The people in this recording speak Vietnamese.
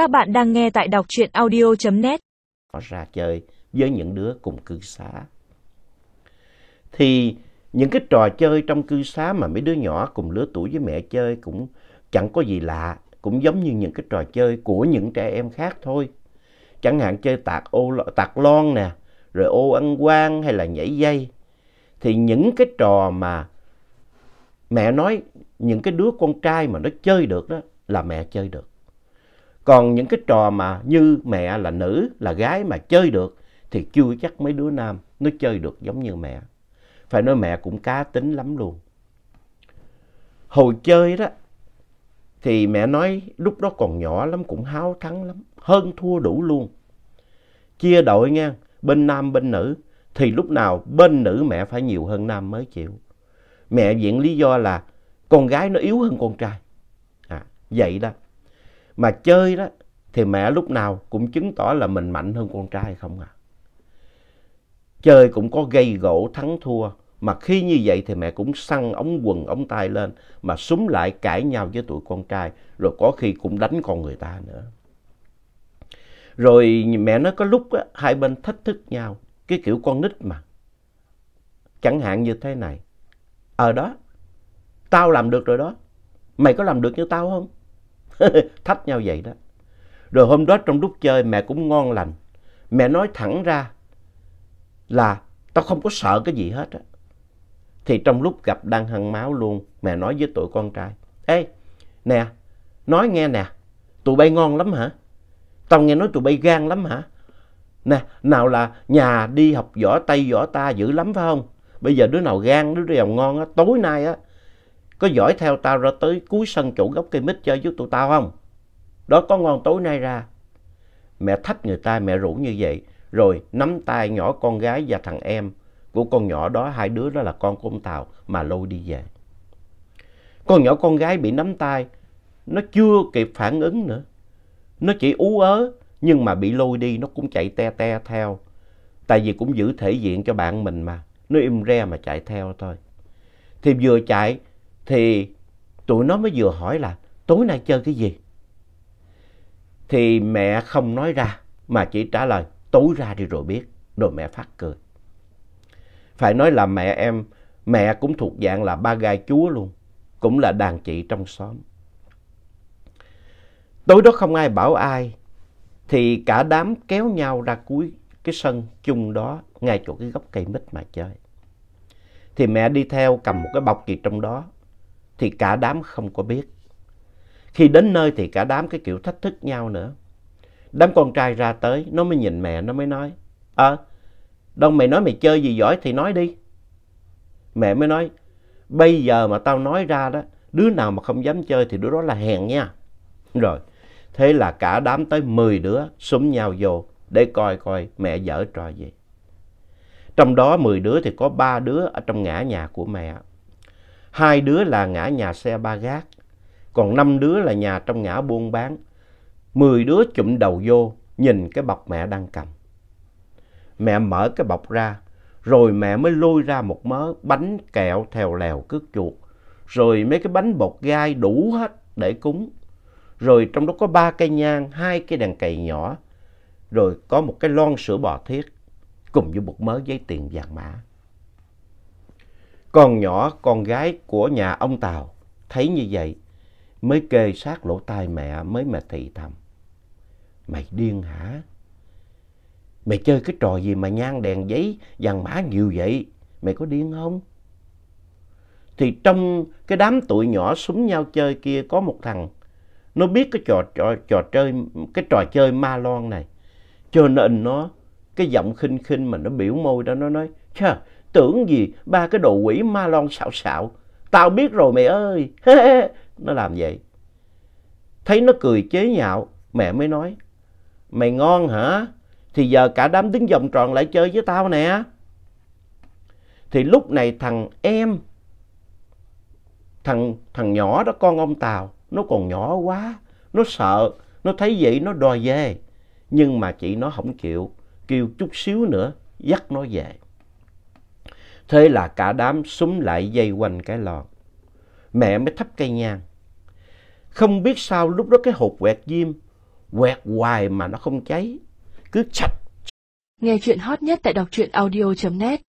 Các bạn đang nghe tại đọc truyện audio.net. Họ ra chơi với những đứa cùng cư xá. Thì những cái trò chơi trong cư xá mà mấy đứa nhỏ cùng lứa tuổi với mẹ chơi cũng chẳng có gì lạ. Cũng giống như những cái trò chơi của những trẻ em khác thôi. Chẳng hạn chơi tạc, ô, tạc lon nè, rồi ô ăn quan hay là nhảy dây. Thì những cái trò mà mẹ nói những cái đứa con trai mà nó chơi được đó là mẹ chơi được. Còn những cái trò mà như mẹ là nữ, là gái mà chơi được thì chưa chắc mấy đứa nam nó chơi được giống như mẹ. Phải nói mẹ cũng cá tính lắm luôn. Hồi chơi đó thì mẹ nói lúc đó còn nhỏ lắm cũng háo thắng lắm, hơn thua đủ luôn. Chia đội nha, bên nam bên nữ thì lúc nào bên nữ mẹ phải nhiều hơn nam mới chịu. Mẹ viện lý do là con gái nó yếu hơn con trai. À, vậy đó. Mà chơi đó thì mẹ lúc nào cũng chứng tỏ là mình mạnh hơn con trai không à. Chơi cũng có gây gỗ thắng thua. Mà khi như vậy thì mẹ cũng săn ống quần ống tay lên mà súng lại cãi nhau với tụi con trai. Rồi có khi cũng đánh con người ta nữa. Rồi mẹ nói có lúc á, hai bên thách thức nhau. Cái kiểu con nít mà. Chẳng hạn như thế này. Ờ đó, tao làm được rồi đó. Mày có làm được như tao không? Thách nhau vậy đó. Rồi hôm đó trong lúc chơi mẹ cũng ngon lành. Mẹ nói thẳng ra là tao không có sợ cái gì hết á. Thì trong lúc gặp đang hăng máu luôn, mẹ nói với tụi con trai. Ê, nè, nói nghe nè, tụi bay ngon lắm hả? Tao nghe nói tụi bay gan lắm hả? Nè, nào là nhà đi học võ tay võ ta dữ lắm phải không? Bây giờ đứa nào gan, đứa nào ngon á, tối nay á, có giỏi theo tao ra tới cuối sân chỗ gốc cây mít chơi với tụi tao không? Đó có ngon tối nay ra. Mẹ thách người ta, mẹ rủ như vậy. Rồi nắm tay nhỏ con gái và thằng em của con nhỏ đó, hai đứa đó là con của ông Tàu mà lôi đi về. Con nhỏ con gái bị nắm tay, nó chưa kịp phản ứng nữa. Nó chỉ ú ớ, nhưng mà bị lôi đi nó cũng chạy te te theo. Tại vì cũng giữ thể diện cho bạn mình mà. Nó im re mà chạy theo thôi. Thì vừa chạy thì tụi nó mới vừa hỏi là tối nay chơi cái gì? Thì mẹ không nói ra mà chỉ trả lời tối ra đi rồi biết. Rồi mẹ phát cười. Phải nói là mẹ em, mẹ cũng thuộc dạng là ba gai chúa luôn. Cũng là đàn chị trong xóm. Tối đó không ai bảo ai. Thì cả đám kéo nhau ra cuối cái sân chung đó, ngay chỗ cái gốc cây mít mà chơi. Thì mẹ đi theo cầm một cái bọc gì trong đó thì cả đám không có biết. Khi đến nơi thì cả đám cái kiểu thách thức nhau nữa. Đám con trai ra tới, nó mới nhìn mẹ, nó mới nói, Ờ, đâu mày nói mày chơi gì giỏi thì nói đi. Mẹ mới nói, bây giờ mà tao nói ra đó, đứa nào mà không dám chơi thì đứa đó là hèn nha. Rồi, thế là cả đám tới 10 đứa súng nhau vô để coi coi mẹ dở trò gì. Trong đó 10 đứa thì có 3 đứa ở trong ngã nhà của mẹ hai đứa là ngã nhà xe ba gác, còn năm đứa là nhà trong ngã buôn bán. Mười đứa chụm đầu vô, nhìn cái bọc mẹ đang cầm. Mẹ mở cái bọc ra, rồi mẹ mới lôi ra một mớ bánh kẹo thèo lèo cướp chuột, rồi mấy cái bánh bột gai đủ hết để cúng. Rồi trong đó có ba cây nhang, hai cái đèn cầy nhỏ, rồi có một cái lon sữa bò thiết, cùng với một mớ giấy tiền vàng mã. Con nhỏ, con gái của nhà ông Tàu thấy như vậy mới kê sát lỗ tai mẹ mới mà thị thầm. Mày điên hả? Mày chơi cái trò gì mà nhang đèn giấy vàng mã nhiều vậy? Mày có điên không? Thì trong cái đám tụi nhỏ súng nhau chơi kia có một thằng nó biết cái trò, trò, trò chơi cái trò chơi ma lon này. Cho nên nó cái giọng khinh khinh mà nó biểu môi đó nó nói Chà, Tưởng gì ba cái đồ quỷ ma lon xạo xạo. Tao biết rồi mẹ ơi. nó làm vậy. Thấy nó cười chế nhạo, mẹ mới nói. Mày ngon hả? Thì giờ cả đám đứng vòng tròn lại chơi với tao nè. Thì lúc này thằng em, thằng, thằng nhỏ đó con ông Tàu, nó còn nhỏ quá. Nó sợ, nó thấy vậy nó đòi về. Nhưng mà chị nó không chịu, kêu chút xíu nữa, dắt nó về. Thế là cả đám súng lại dây quanh cái lò. Mẹ mới thắp cây nhang. Không biết sao lúc đó cái hột quẹt diêm, quẹt hoài mà nó không cháy cứ chạch. Nghe chuyện hot nhất tại đọc truyện audio.net